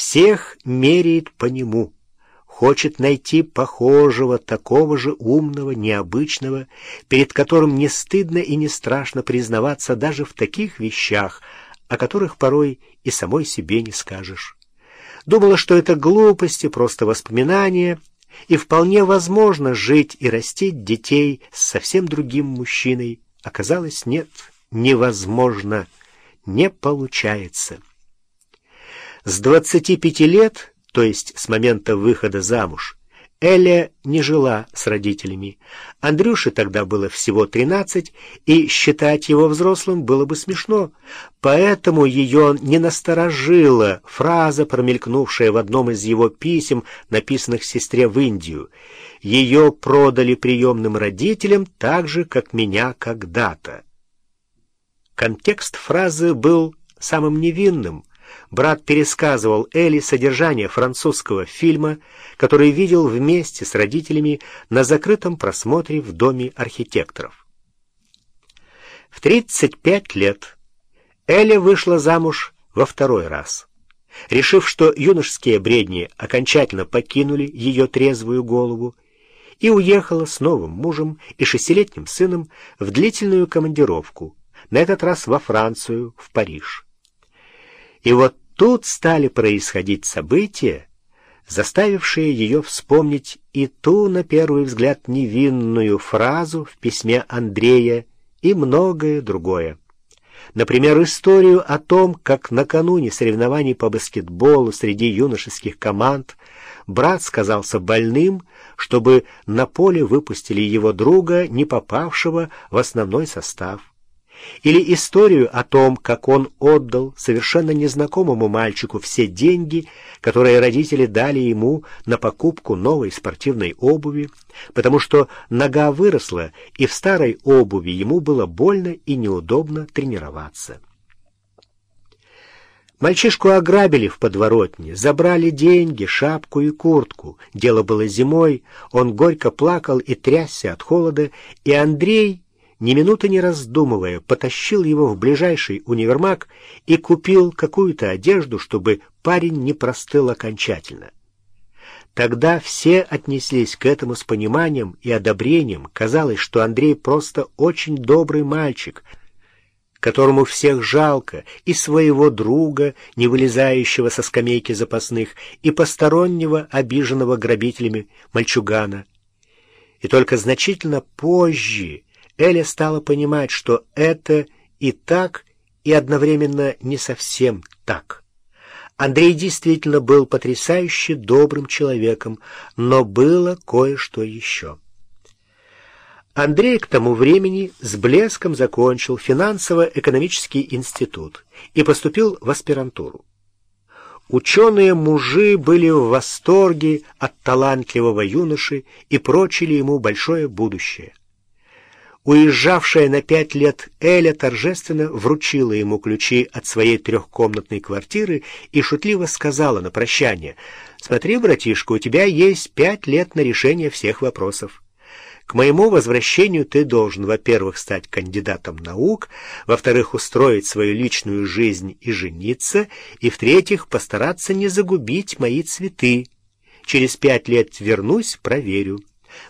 всех меряет по нему, хочет найти похожего, такого же умного, необычного, перед которым не стыдно и не страшно признаваться даже в таких вещах, о которых порой и самой себе не скажешь. Думала, что это глупости, просто воспоминания, и вполне возможно жить и растить детей с совсем другим мужчиной. Оказалось, нет, невозможно, не получается. С двадцати пяти лет то есть с момента выхода замуж, Эля не жила с родителями. Андрюше тогда было всего тринадцать, и считать его взрослым было бы смешно. Поэтому ее не насторожила фраза, промелькнувшая в одном из его писем, написанных сестре в Индию. «Ее продали приемным родителям так же, как меня когда-то». Контекст фразы был самым невинным, брат пересказывал Элли содержание французского фильма, который видел вместе с родителями на закрытом просмотре в доме архитекторов. В 35 лет Элли вышла замуж во второй раз. Решив, что юношеские бредни окончательно покинули ее трезвую голову, и уехала с новым мужем и шестилетним сыном в длительную командировку, на этот раз во Францию, в Париж. И вот тут стали происходить события, заставившие ее вспомнить и ту, на первый взгляд, невинную фразу в письме Андрея и многое другое. Например, историю о том, как накануне соревнований по баскетболу среди юношеских команд брат сказался больным, чтобы на поле выпустили его друга, не попавшего в основной состав. Или историю о том, как он отдал совершенно незнакомому мальчику все деньги, которые родители дали ему на покупку новой спортивной обуви, потому что нога выросла, и в старой обуви ему было больно и неудобно тренироваться. Мальчишку ограбили в подворотне, забрали деньги, шапку и куртку. Дело было зимой, он горько плакал и трясся от холода, и Андрей ни минуты не раздумывая, потащил его в ближайший универмаг и купил какую-то одежду, чтобы парень не простыл окончательно. Тогда все отнеслись к этому с пониманием и одобрением. Казалось, что Андрей просто очень добрый мальчик, которому всех жалко, и своего друга, не вылезающего со скамейки запасных, и постороннего, обиженного грабителями мальчугана. И только значительно позже Эля стала понимать, что это и так, и одновременно не совсем так. Андрей действительно был потрясающе добрым человеком, но было кое-что еще. Андрей к тому времени с блеском закончил финансово-экономический институт и поступил в аспирантуру. Ученые-мужи были в восторге от талантливого юноши и прочили ему большое будущее. Уезжавшая на пять лет Эля торжественно вручила ему ключи от своей трехкомнатной квартиры и шутливо сказала на прощание, «Смотри, братишка, у тебя есть пять лет на решение всех вопросов. К моему возвращению ты должен, во-первых, стать кандидатом наук, во-вторых, устроить свою личную жизнь и жениться, и, в-третьих, постараться не загубить мои цветы. Через пять лет вернусь, проверю».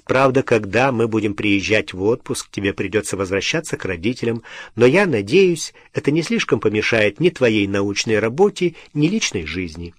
Правда, когда мы будем приезжать в отпуск, тебе придется возвращаться к родителям, но я надеюсь, это не слишком помешает ни твоей научной работе, ни личной жизни».